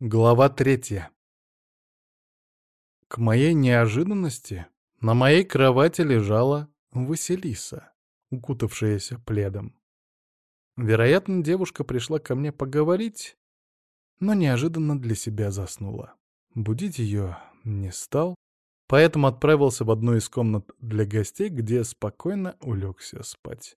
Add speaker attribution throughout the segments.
Speaker 1: Глава третья. К моей неожиданности на моей кровати лежала Василиса, укутавшаяся пледом. Вероятно, девушка пришла ко мне поговорить, но неожиданно для себя заснула. Будить ее не стал, поэтому отправился в одну из комнат для гостей, где спокойно улегся спать.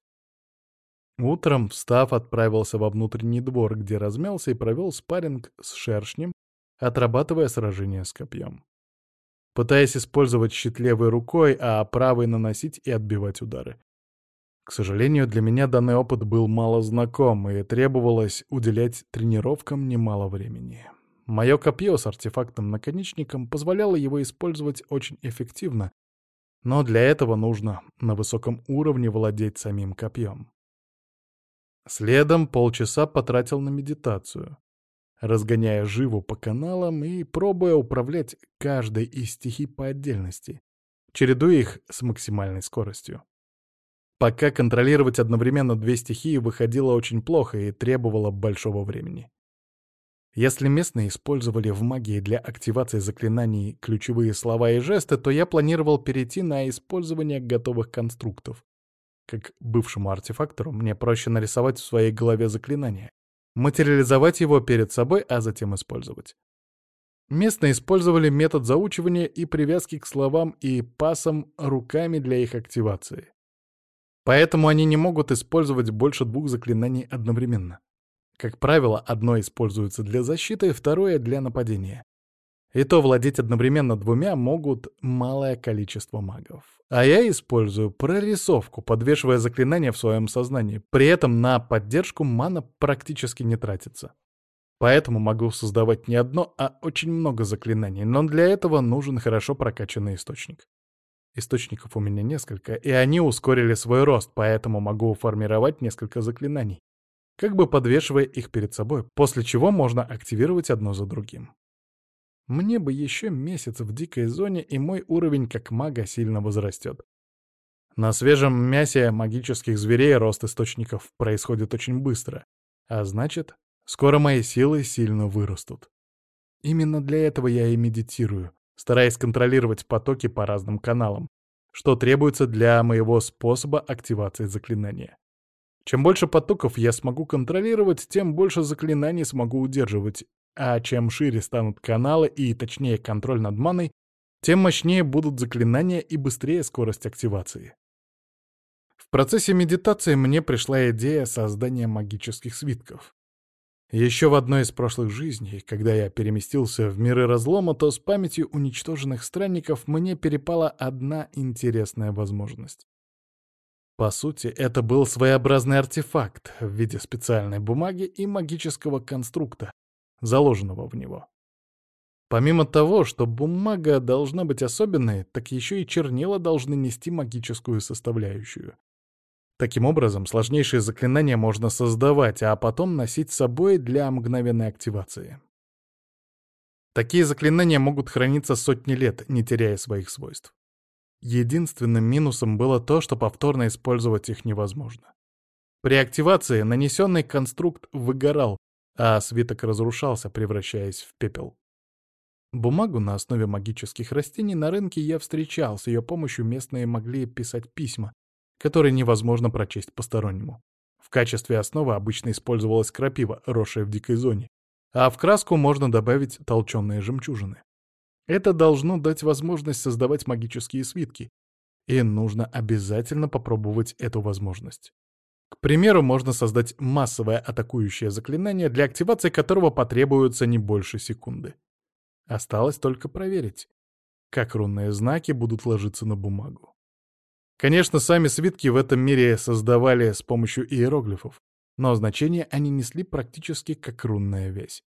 Speaker 1: Утром, встав, отправился во внутренний двор, где размялся и провел спарринг с шершнем, отрабатывая сражение с копьем. Пытаясь использовать щит левой рукой, а правой наносить и отбивать удары. К сожалению, для меня данный опыт был мало знаком, и требовалось уделять тренировкам немало времени. Мое копье с артефактным наконечником позволяло его использовать очень эффективно, но для этого нужно на высоком уровне владеть самим копьем. Следом полчаса потратил на медитацию, разгоняя живу по каналам и пробуя управлять каждой из стихий по отдельности, чередуя их с максимальной скоростью. Пока контролировать одновременно две стихии выходило очень плохо и требовало большого времени. Если местные использовали в магии для активации заклинаний ключевые слова и жесты, то я планировал перейти на использование готовых конструктов. Как бывшему артефактору мне проще нарисовать в своей голове заклинание, материализовать его перед собой, а затем использовать. Местные использовали метод заучивания и привязки к словам и пасам руками для их активации. Поэтому они не могут использовать больше двух заклинаний одновременно. Как правило, одно используется для защиты, второе — для нападения. И то владеть одновременно двумя могут малое количество магов. А я использую прорисовку, подвешивая заклинания в своем сознании. При этом на поддержку мана практически не тратится. Поэтому могу создавать не одно, а очень много заклинаний, но для этого нужен хорошо прокачанный источник. Источников у меня несколько, и они ускорили свой рост, поэтому могу формировать несколько заклинаний, как бы подвешивая их перед собой, после чего можно активировать одно за другим. Мне бы еще месяц в дикой зоне, и мой уровень как мага сильно возрастет. На свежем мясе магических зверей рост источников происходит очень быстро, а значит, скоро мои силы сильно вырастут. Именно для этого я и медитирую, стараясь контролировать потоки по разным каналам, что требуется для моего способа активации заклинания. Чем больше потоков я смогу контролировать, тем больше заклинаний смогу удерживать, а чем шире станут каналы и точнее контроль над маной, тем мощнее будут заклинания и быстрее скорость активации. В процессе медитации мне пришла идея создания магических свитков. Еще в одной из прошлых жизней, когда я переместился в миры разлома, то с памятью уничтоженных странников мне перепала одна интересная возможность. По сути, это был своеобразный артефакт в виде специальной бумаги и магического конструкта, заложенного в него. Помимо того, что бумага должна быть особенной, так еще и чернила должны нести магическую составляющую. Таким образом, сложнейшие заклинания можно создавать, а потом носить с собой для мгновенной активации. Такие заклинания могут храниться сотни лет, не теряя своих свойств. Единственным минусом было то, что повторно использовать их невозможно. При активации нанесенный конструкт выгорал, а свиток разрушался, превращаясь в пепел. Бумагу на основе магических растений на рынке я встречал, с ее помощью местные могли писать письма, которые невозможно прочесть постороннему. В качестве основы обычно использовалась крапива, росшая в дикой зоне, а в краску можно добавить толченые жемчужины. Это должно дать возможность создавать магические свитки, и нужно обязательно попробовать эту возможность. К примеру, можно создать массовое атакующее заклинание, для активации которого потребуется не больше секунды. Осталось только проверить, как рунные знаки будут ложиться на бумагу. Конечно, сами свитки в этом мире создавали с помощью иероглифов, но значение они несли практически как рунная вязь.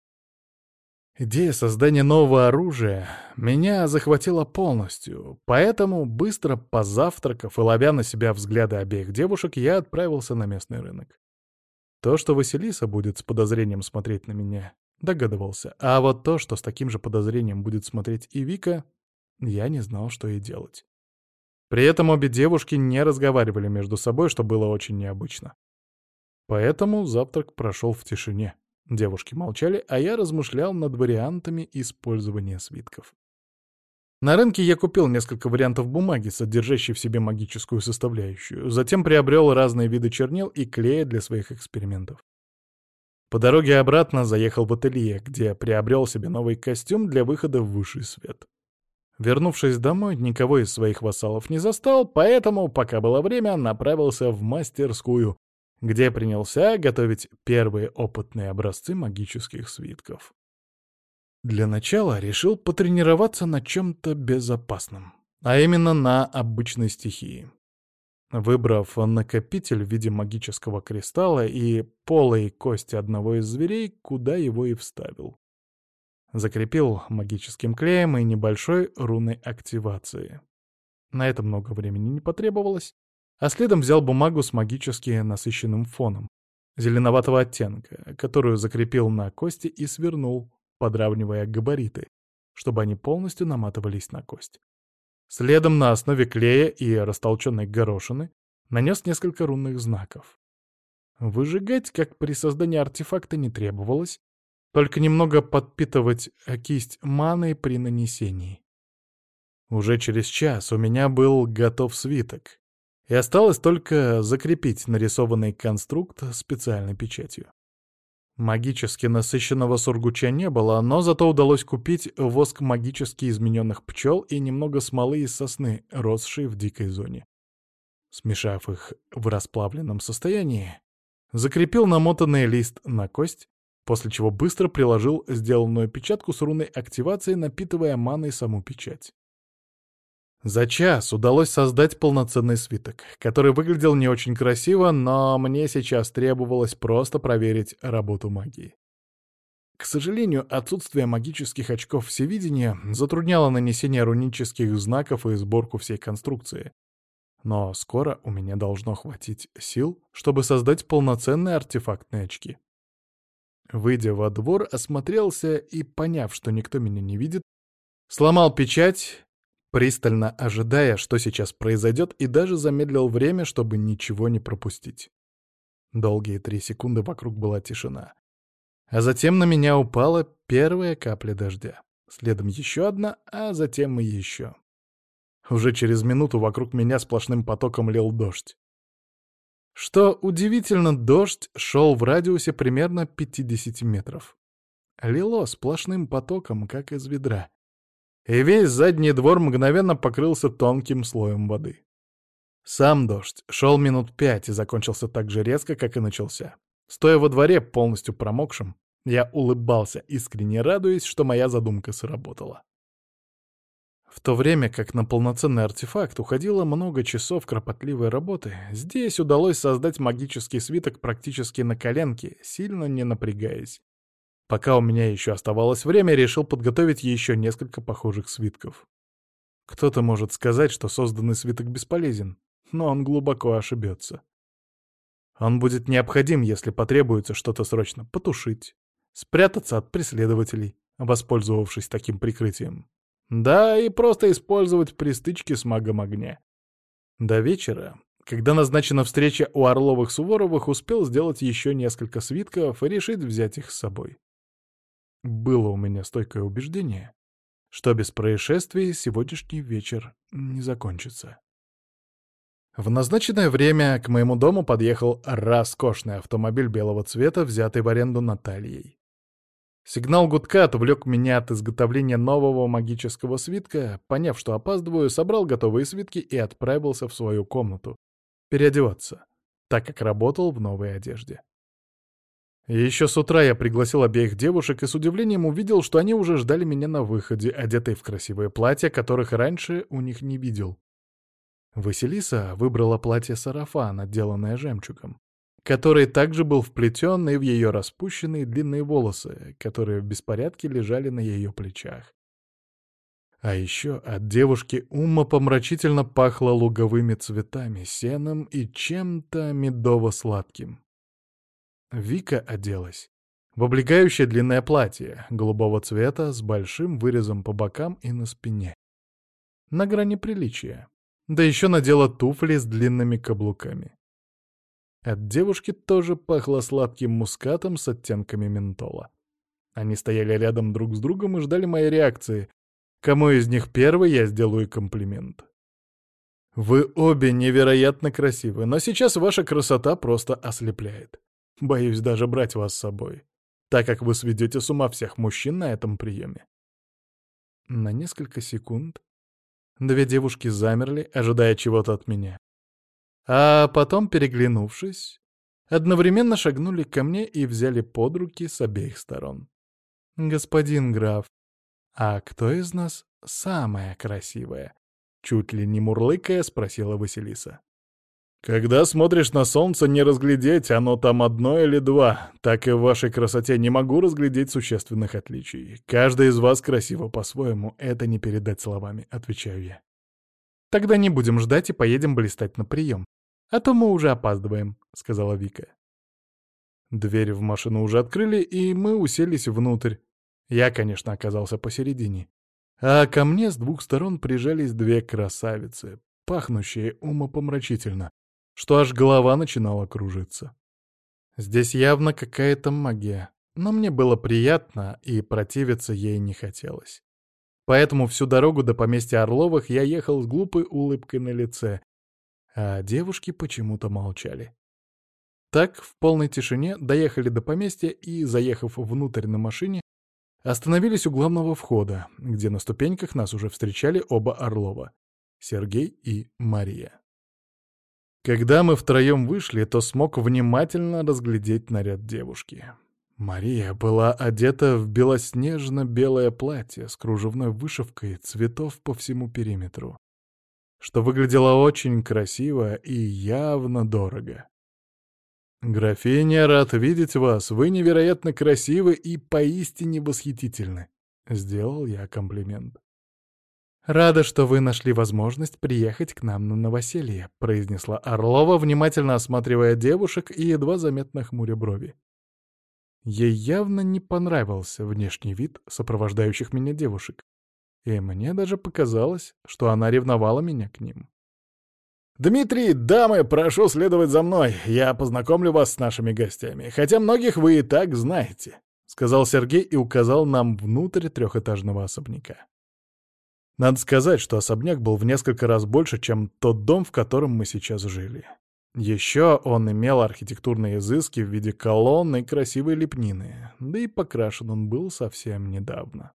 Speaker 1: Идея создания нового оружия меня захватила полностью, поэтому, быстро позавтракав и ловя на себя взгляды обеих девушек, я отправился на местный рынок. То, что Василиса будет с подозрением смотреть на меня, догадывался, а вот то, что с таким же подозрением будет смотреть и Вика, я не знал, что и делать. При этом обе девушки не разговаривали между собой, что было очень необычно. Поэтому завтрак прошел в тишине. Девушки молчали, а я размышлял над вариантами использования свитков. На рынке я купил несколько вариантов бумаги, содержащей в себе магическую составляющую, затем приобрел разные виды чернил и клея для своих экспериментов. По дороге обратно заехал в ателье, где приобрел себе новый костюм для выхода в высший свет. Вернувшись домой, никого из своих вассалов не застал, поэтому, пока было время, направился в мастерскую, где принялся готовить первые опытные образцы магических свитков. Для начала решил потренироваться на чем-то безопасном, а именно на обычной стихии. Выбрав накопитель в виде магического кристалла и полой кости одного из зверей, куда его и вставил. Закрепил магическим клеем и небольшой руной активации. На это много времени не потребовалось, а следом взял бумагу с магически насыщенным фоном, зеленоватого оттенка, которую закрепил на кости и свернул, подравнивая габариты, чтобы они полностью наматывались на кость. Следом на основе клея и растолченной горошины нанес несколько рунных знаков. Выжигать, как при создании артефакта, не требовалось, только немного подпитывать кисть маной при нанесении. Уже через час у меня был готов свиток, и осталось только закрепить нарисованный конструкт специальной печатью. Магически насыщенного сургуча не было, но зато удалось купить воск магически измененных пчел и немного смолы из сосны, росшей в дикой зоне. Смешав их в расплавленном состоянии, закрепил намотанный лист на кость, после чего быстро приложил сделанную печатку с руной активации, напитывая маной саму печать. За час удалось создать полноценный свиток, который выглядел не очень красиво, но мне сейчас требовалось просто проверить работу магии. К сожалению, отсутствие магических очков всевидения затрудняло нанесение рунических знаков и сборку всей конструкции. Но скоро у меня должно хватить сил, чтобы создать полноценные артефактные очки. Выйдя во двор, осмотрелся и, поняв, что никто меня не видит, сломал печать пристально ожидая, что сейчас произойдет, и даже замедлил время, чтобы ничего не пропустить. Долгие три секунды вокруг была тишина. А затем на меня упала первая капля дождя. Следом еще одна, а затем и еще. Уже через минуту вокруг меня сплошным потоком лил дождь. Что удивительно, дождь шел в радиусе примерно 50 метров. Лило сплошным потоком, как из ведра и весь задний двор мгновенно покрылся тонким слоем воды. Сам дождь шел минут пять и закончился так же резко, как и начался. Стоя во дворе, полностью промокшим, я улыбался, искренне радуясь, что моя задумка сработала. В то время как на полноценный артефакт уходило много часов кропотливой работы, здесь удалось создать магический свиток практически на коленке, сильно не напрягаясь. Пока у меня еще оставалось время, решил подготовить еще несколько похожих свитков. Кто-то может сказать, что созданный свиток бесполезен, но он глубоко ошибется. Он будет необходим, если потребуется что-то срочно потушить, спрятаться от преследователей, воспользовавшись таким прикрытием. Да, и просто использовать при стычке с магом огня. До вечера, когда назначена встреча у Орловых-Суворовых, успел сделать еще несколько свитков и решить взять их с собой. Было у меня стойкое убеждение, что без происшествий сегодняшний вечер не закончится. В назначенное время к моему дому подъехал роскошный автомобиль белого цвета, взятый в аренду Натальей. Сигнал гудка отвлек меня от изготовления нового магического свитка. Поняв, что опаздываю, собрал готовые свитки и отправился в свою комнату переодеваться, так как работал в новой одежде. Еще с утра я пригласил обеих девушек и с удивлением увидел, что они уже ждали меня на выходе, одетые в красивые платья, которых раньше у них не видел. Василиса выбрала платье-сарафан, отделанное жемчугом, который также был вплетен и в ее распущенные длинные волосы, которые в беспорядке лежали на ее плечах. А еще от девушки умопомрачительно пахло луговыми цветами, сеном и чем-то медово-сладким. Вика оделась в облегающее длинное платье голубого цвета с большим вырезом по бокам и на спине. На грани приличия. Да еще надела туфли с длинными каблуками. От девушки тоже пахло сладким мускатом с оттенками ментола. Они стояли рядом друг с другом и ждали моей реакции. Кому из них первый я сделаю комплимент. Вы обе невероятно красивы, но сейчас ваша красота просто ослепляет. Боюсь даже брать вас с собой, так как вы сведете с ума всех мужчин на этом приеме. На несколько секунд две девушки замерли, ожидая чего-то от меня. А потом, переглянувшись, одновременно шагнули ко мне и взяли под руки с обеих сторон. «Господин граф, а кто из нас самая красивая?» Чуть ли не мурлыкая, спросила Василиса. «Когда смотришь на солнце, не разглядеть, оно там одно или два. Так и в вашей красоте не могу разглядеть существенных отличий. Каждый из вас красиво по-своему, это не передать словами», — отвечаю я. «Тогда не будем ждать и поедем блистать на прием. А то мы уже опаздываем», — сказала Вика. Дверь в машину уже открыли, и мы уселись внутрь. Я, конечно, оказался посередине. А ко мне с двух сторон прижались две красавицы, пахнущие умопомрачительно, что аж голова начинала кружиться. Здесь явно какая-то магия, но мне было приятно, и противиться ей не хотелось. Поэтому всю дорогу до поместья Орловых я ехал с глупой улыбкой на лице, а девушки почему-то молчали. Так, в полной тишине, доехали до поместья и, заехав внутрь на машине, Остановились у главного входа, где на ступеньках нас уже встречали оба Орлова — Сергей и Мария. Когда мы втроем вышли, то смог внимательно разглядеть наряд девушки. Мария была одета в белоснежно-белое платье с кружевной вышивкой цветов по всему периметру, что выглядело очень красиво и явно дорого. «Графиня, рад видеть вас. Вы невероятно красивы и поистине восхитительны», — сделал я комплимент. «Рада, что вы нашли возможность приехать к нам на новоселье», — произнесла Орлова, внимательно осматривая девушек и едва заметно хмуря брови. Ей явно не понравился внешний вид сопровождающих меня девушек, и мне даже показалось, что она ревновала меня к ним. «Дмитрий, дамы, прошу следовать за мной. Я познакомлю вас с нашими гостями, хотя многих вы и так знаете», — сказал Сергей и указал нам внутрь трехэтажного особняка. Надо сказать, что особняк был в несколько раз больше, чем тот дом, в котором мы сейчас жили. Еще он имел архитектурные изыски в виде колонн и красивой лепнины, да и покрашен он был совсем недавно.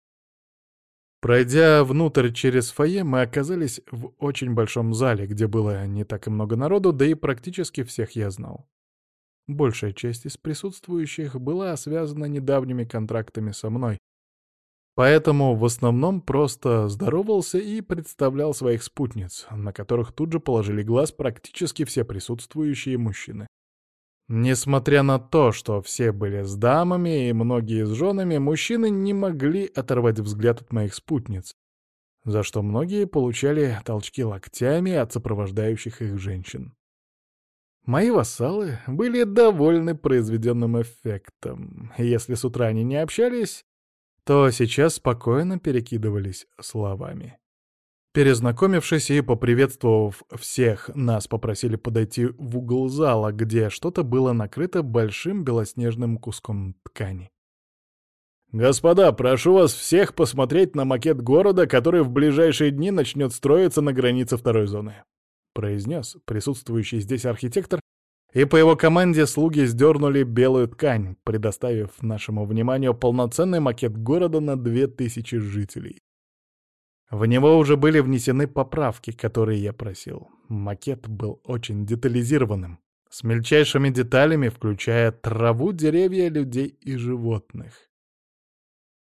Speaker 1: Пройдя внутрь через фойе, мы оказались в очень большом зале, где было не так и много народу, да и практически всех я знал. Большая часть из присутствующих была связана недавними контрактами со мной, поэтому в основном просто здоровался и представлял своих спутниц, на которых тут же положили глаз практически все присутствующие мужчины. Несмотря на то, что все были с дамами и многие с женами, мужчины не могли оторвать взгляд от моих спутниц, за что многие получали толчки локтями от сопровождающих их женщин. Мои вассалы были довольны произведенным эффектом. Если с утра они не общались, то сейчас спокойно перекидывались словами. Перезнакомившись и поприветствовав всех, нас попросили подойти в угол зала, где что-то было накрыто большим белоснежным куском ткани. «Господа, прошу вас всех посмотреть на макет города, который в ближайшие дни начнет строиться на границе второй зоны», — произнес присутствующий здесь архитектор, и по его команде слуги сдернули белую ткань, предоставив нашему вниманию полноценный макет города на две тысячи жителей. В него уже были внесены поправки, которые я просил. Макет был очень детализированным, с мельчайшими деталями, включая траву, деревья, людей и животных.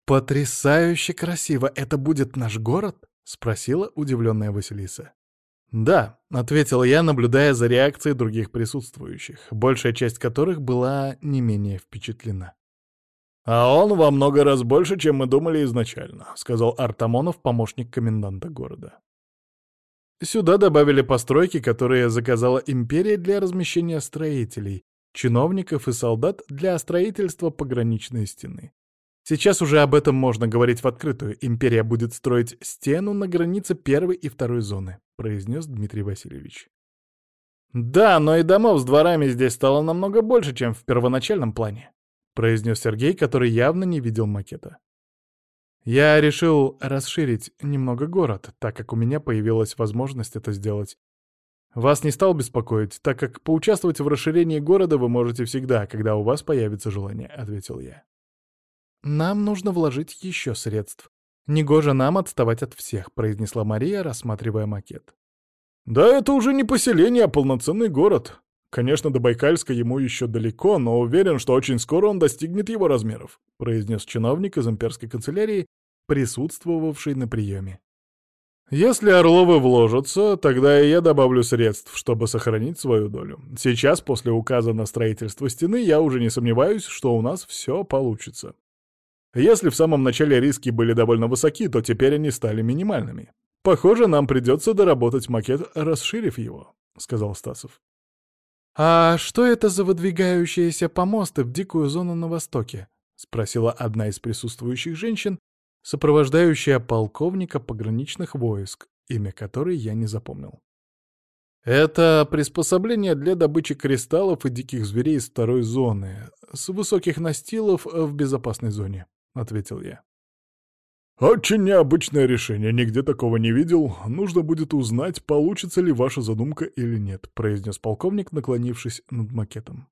Speaker 1: «Потрясающе красиво! Это будет наш город?» — спросила удивленная Василиса. «Да», — ответил я, наблюдая за реакцией других присутствующих, большая часть которых была не менее впечатлена. «А он во много раз больше, чем мы думали изначально», — сказал Артамонов, помощник коменданта города. Сюда добавили постройки, которые заказала империя для размещения строителей, чиновников и солдат для строительства пограничной стены. Сейчас уже об этом можно говорить в открытую. Империя будет строить стену на границе первой и второй зоны, произнес Дмитрий Васильевич. «Да, но и домов с дворами здесь стало намного больше, чем в первоначальном плане», — произнес Сергей, который явно не видел макета. «Я решил расширить немного город, так как у меня появилась возможность это сделать. Вас не стал беспокоить, так как поучаствовать в расширении города вы можете всегда, когда у вас появится желание», — ответил я. «Нам нужно вложить еще средств. Негоже нам отставать от всех», — произнесла Мария, рассматривая макет.
Speaker 2: Да это уже не поселение, а полноценный город. Конечно, до Байкальска ему еще далеко, но уверен, что очень скоро он достигнет его размеров», — произнес чиновник из имперской канцелярии, присутствовавший на приеме. «Если Орловы вложатся, тогда и я добавлю средств, чтобы сохранить свою долю. Сейчас, после указа на строительство стены, я уже не сомневаюсь, что у нас все получится. Если в самом начале риски были довольно высоки, то теперь они стали минимальными. «Похоже, нам придется доработать макет, расширив его», — сказал Стасов.
Speaker 1: «А что это за выдвигающиеся помосты в дикую зону на востоке?» — спросила одна из присутствующих женщин, сопровождающая полковника пограничных войск, имя которой я не запомнил. «Это приспособление для добычи кристаллов и диких зверей из второй зоны, с высоких настилов в безопасной зоне», — ответил я.
Speaker 2: «Очень необычное решение, нигде такого не видел. Нужно будет узнать, получится ли ваша задумка или нет», — произнес полковник, наклонившись над макетом.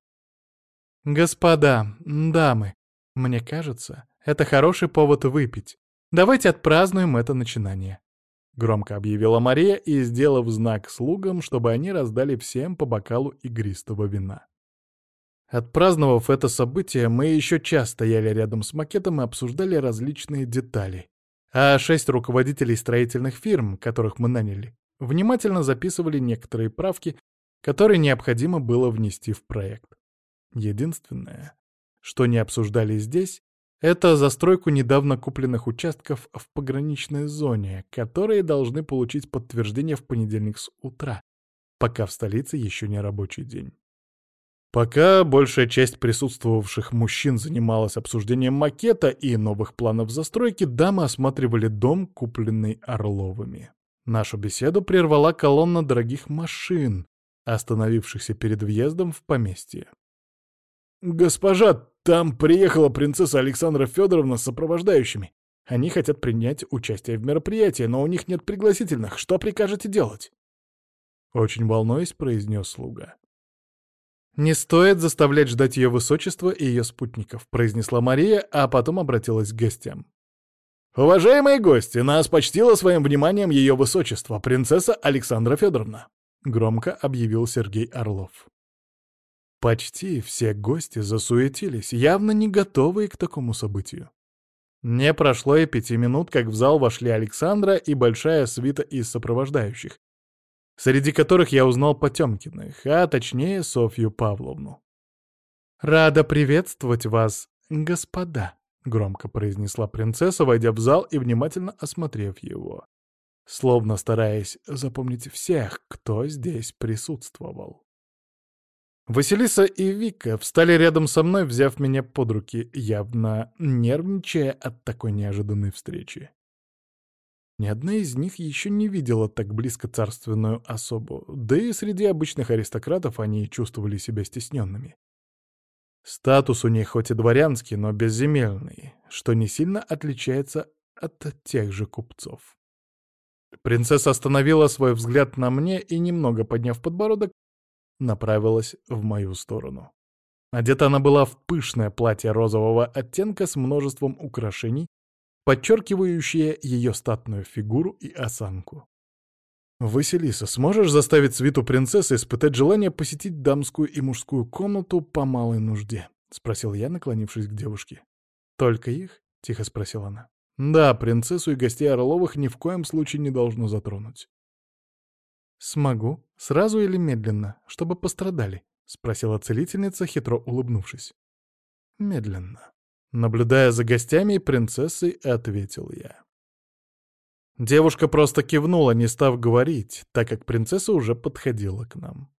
Speaker 1: «Господа, дамы, мне кажется, это хороший повод выпить. Давайте отпразднуем это начинание», — громко объявила Мария и, сделав знак слугам, чтобы они раздали всем по бокалу игристого вина. Отпраздновав это событие, мы еще час стояли рядом с макетом и обсуждали различные детали, а шесть руководителей строительных фирм, которых мы наняли, внимательно записывали некоторые правки, которые необходимо было внести в проект. Единственное, что не обсуждали здесь, это застройку недавно купленных участков в пограничной зоне, которые должны получить подтверждение в понедельник с утра, пока в столице еще не рабочий день. Пока большая часть присутствовавших мужчин занималась обсуждением макета и новых планов застройки, дамы осматривали дом, купленный Орловыми. Нашу беседу прервала колонна дорогих машин, остановившихся перед въездом в поместье.
Speaker 2: «Госпожа, там приехала принцесса Александра Федоровна с сопровождающими. Они хотят принять участие в мероприятии, но у них нет пригласительных. Что прикажете делать?»
Speaker 1: Очень волнуясь, произнес слуга. «Не стоит заставлять ждать ее высочество и ее спутников», — произнесла Мария, а потом обратилась к гостям.
Speaker 2: «Уважаемые гости, нас почтила своим вниманием ее высочество, принцесса Александра Федоровна», — громко объявил Сергей Орлов.
Speaker 1: Почти все гости засуетились, явно не готовые к такому событию. Не прошло и пяти минут, как в зал вошли Александра и большая свита из сопровождающих, среди которых я узнал Потемкиных, а точнее Софью Павловну. «Рада приветствовать вас, господа», — громко произнесла принцесса, войдя в зал и внимательно осмотрев его, словно стараясь запомнить всех, кто здесь присутствовал. Василиса и Вика встали рядом со мной, взяв меня под руки, явно нервничая от такой неожиданной встречи. Ни одна из них еще не видела так близко царственную особу, да и среди обычных аристократов они чувствовали себя стесненными. Статус у них хоть и дворянский, но безземельный, что не сильно отличается от тех же купцов. Принцесса остановила свой взгляд на мне и, немного подняв подбородок, направилась в мою сторону. Одета она была в пышное платье розового оттенка с множеством украшений, подчеркивающее ее статную фигуру и осанку. «Василиса, сможешь заставить свиту принцессы испытать желание посетить дамскую и мужскую комнату по малой нужде?» — спросил я, наклонившись к девушке. «Только их?» — тихо спросила она. «Да, принцессу и гостей Орловых ни в коем случае не должно затронуть». «Смогу. Сразу или медленно, чтобы пострадали?» — спросила целительница, хитро улыбнувшись. «Медленно». Наблюдая за гостями принцессой, ответил я. Девушка просто кивнула, не став говорить, так как принцесса уже подходила к нам.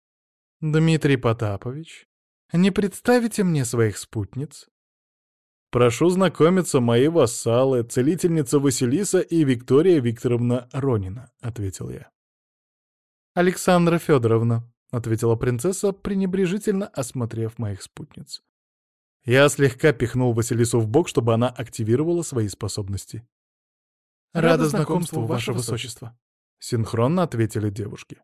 Speaker 1: «Дмитрий Потапович, не представите мне своих спутниц?» «Прошу знакомиться, мои вассалы, целительница Василиса и Виктория Викторовна Ронина», — ответил я. «Александра Федоровна, ответила принцесса, пренебрежительно осмотрев моих спутниц. Я слегка пихнул Василису в бок, чтобы она активировала свои способности.
Speaker 2: «Рада знакомству, ваше высочество», —
Speaker 1: синхронно ответили девушки.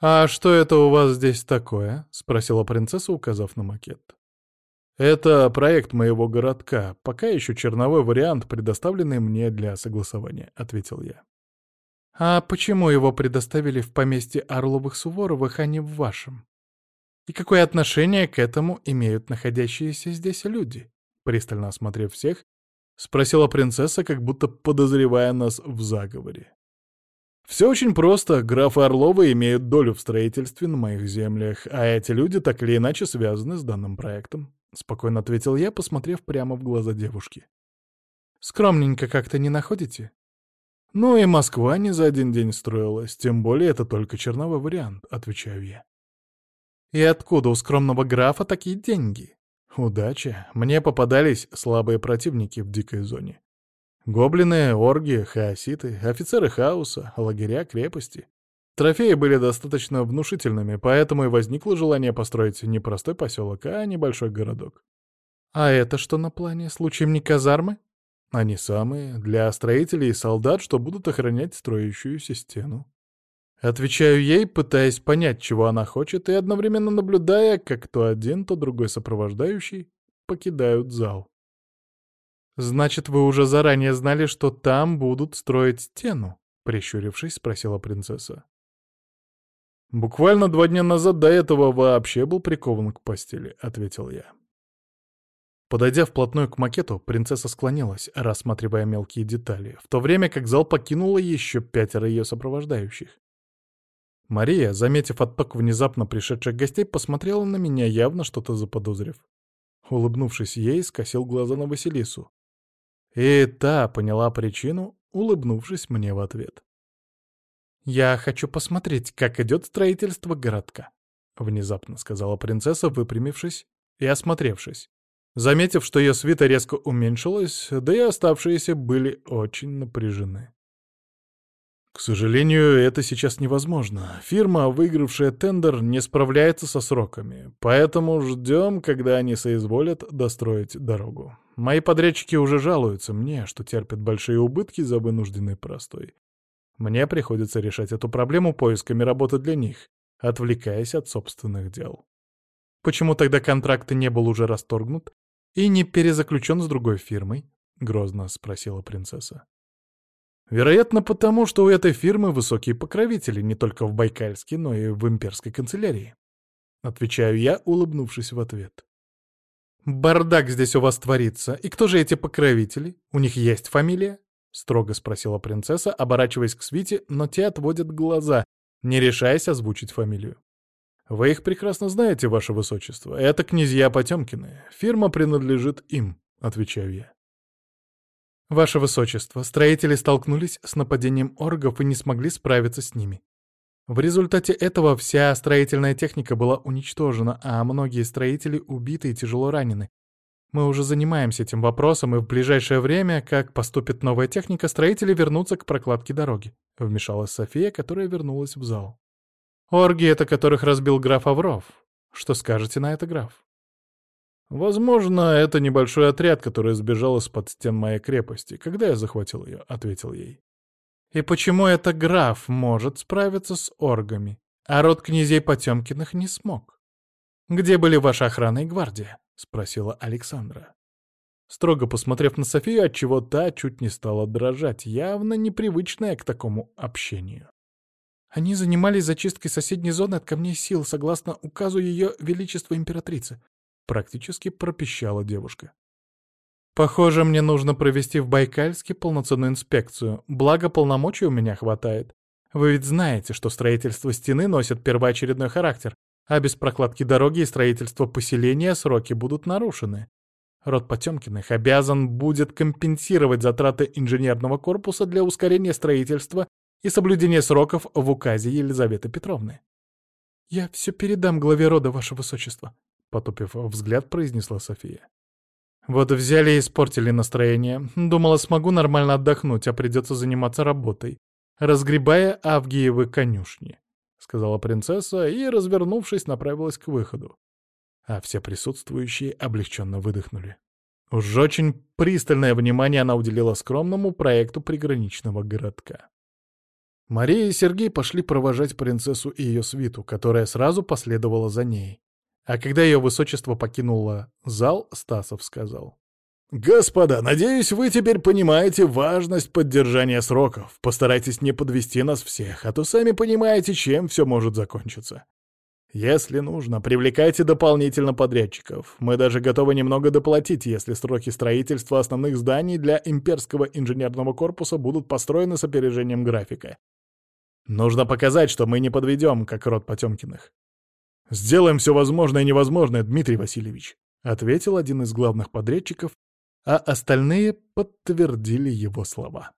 Speaker 1: «А что это у вас здесь такое?» — спросила принцесса, указав на макет. «Это проект моего городка, пока еще черновой вариант, предоставленный мне для согласования», — ответил я. «А почему его предоставили в поместье Орловых-Суворовых, а не в вашем? И какое отношение к этому имеют находящиеся здесь люди?» Пристально осмотрев всех, спросила принцесса, как будто подозревая нас в заговоре. «Все очень просто. Графы Орловы имеют долю в строительстве на моих землях, а эти люди так или иначе связаны с данным проектом», — спокойно ответил я, посмотрев прямо в глаза девушки. «Скромненько как-то не находите?» «Ну и Москва не за один день строилась, тем более это только черновой вариант», — отвечаю я. «И откуда у скромного графа такие деньги?» «Удача. Мне попадались слабые противники в дикой зоне. Гоблины, орги, хаоситы, офицеры хаоса, лагеря, крепости. Трофеи были достаточно внушительными, поэтому и возникло желание построить не простой поселок, а небольшой городок. А это что на плане? Случаем не казармы? Они самые, для строителей и солдат, что будут охранять строящуюся стену. Отвечаю ей, пытаясь понять, чего она хочет, и одновременно наблюдая, как то один, то другой сопровождающий покидают зал. «Значит, вы уже заранее знали, что там будут строить стену?» — прищурившись, спросила принцесса. «Буквально два дня назад до этого вообще был прикован к постели», — ответил я. Подойдя вплотную к макету, принцесса склонилась, рассматривая мелкие детали, в то время как зал покинуло еще пятеро ее сопровождающих. Мария, заметив отток внезапно пришедших гостей, посмотрела на меня, явно что-то заподозрив. Улыбнувшись ей, скосил глаза на Василису. И та поняла причину, улыбнувшись мне в ответ. «Я хочу посмотреть, как идет строительство городка», — внезапно сказала принцесса, выпрямившись и осмотревшись заметив, что ее свита резко уменьшилась, да и оставшиеся были очень напряжены. К сожалению, это сейчас невозможно. Фирма, выигравшая тендер, не справляется со сроками, поэтому ждем, когда они соизволят достроить дорогу. Мои подрядчики уже жалуются мне, что терпят большие убытки за вынужденный простой. Мне приходится решать эту проблему поисками работы для них, отвлекаясь от собственных дел. Почему тогда контракт не был уже расторгнут и не перезаключен с другой фирмой? Грозно спросила принцесса. Вероятно, потому что у этой фирмы высокие покровители не только в Байкальске, но и в имперской канцелярии. Отвечаю я, улыбнувшись в ответ. «Бардак здесь у вас творится. И кто же эти покровители? У них есть фамилия?» — строго спросила принцесса, оборачиваясь к свите, но те отводят глаза, не решаясь озвучить фамилию. «Вы их прекрасно знаете, ваше высочество. Это князья Потемкины. Фирма принадлежит им», — отвечаю я. «Ваше высочество, строители столкнулись с нападением оргов и не смогли справиться с ними. В результате этого вся строительная техника была уничтожена, а многие строители убиты и тяжело ранены. Мы уже занимаемся этим вопросом, и в ближайшее время, как поступит новая техника, строители вернутся к прокладке дороги», — вмешалась София, которая вернулась в зал. Орги, это которых разбил граф Авров. Что скажете на это, граф? Возможно, это небольшой отряд, который сбежал из-под стен моей крепости, когда я захватил ее, — ответил ей. И почему это граф может справиться с оргами, а род князей Потемкиных не смог? Где были ваша охрана и гвардия? — спросила Александра. Строго посмотрев на Софию, отчего та чуть не стала дрожать, явно непривычная к такому общению. Они занимались зачисткой соседней зоны от камней сил, согласно указу Ее Величества Императрицы. Практически пропищала девушка. Похоже, мне нужно провести в Байкальске полноценную инспекцию, благо полномочий у меня хватает. Вы ведь знаете, что строительство стены носит первоочередной характер, а без прокладки дороги и строительства поселения сроки будут нарушены. Род Потемкиных обязан будет компенсировать затраты инженерного корпуса для ускорения строительства и соблюдение сроков в указе Елизаветы Петровны. «Я все передам главе рода, ваше высочество», — потупив взгляд, произнесла София. «Вот взяли и испортили настроение. Думала, смогу нормально отдохнуть, а придется заниматься работой, разгребая Авгиевы конюшни», —
Speaker 3: сказала принцесса и, развернувшись, направилась к выходу. А все присутствующие облегченно выдохнули. Уж очень пристальное внимание она уделила скромному проекту приграничного городка. Мария и Сергей пошли провожать принцессу и ее свиту, которая сразу последовала за ней. А когда ее высочество покинуло зал, Стасов сказал.
Speaker 1: «Господа, надеюсь, вы теперь понимаете важность поддержания сроков. Постарайтесь не подвести нас всех, а то сами понимаете, чем все может закончиться. Если нужно, привлекайте дополнительно подрядчиков. Мы даже готовы немного доплатить, если сроки строительства основных зданий для имперского инженерного корпуса будут построены с опережением графика. Нужно показать, что мы не подведем, как род Потемкиных. «Сделаем все возможное и невозможное, Дмитрий Васильевич», — ответил один из главных подрядчиков, а остальные подтвердили его слова.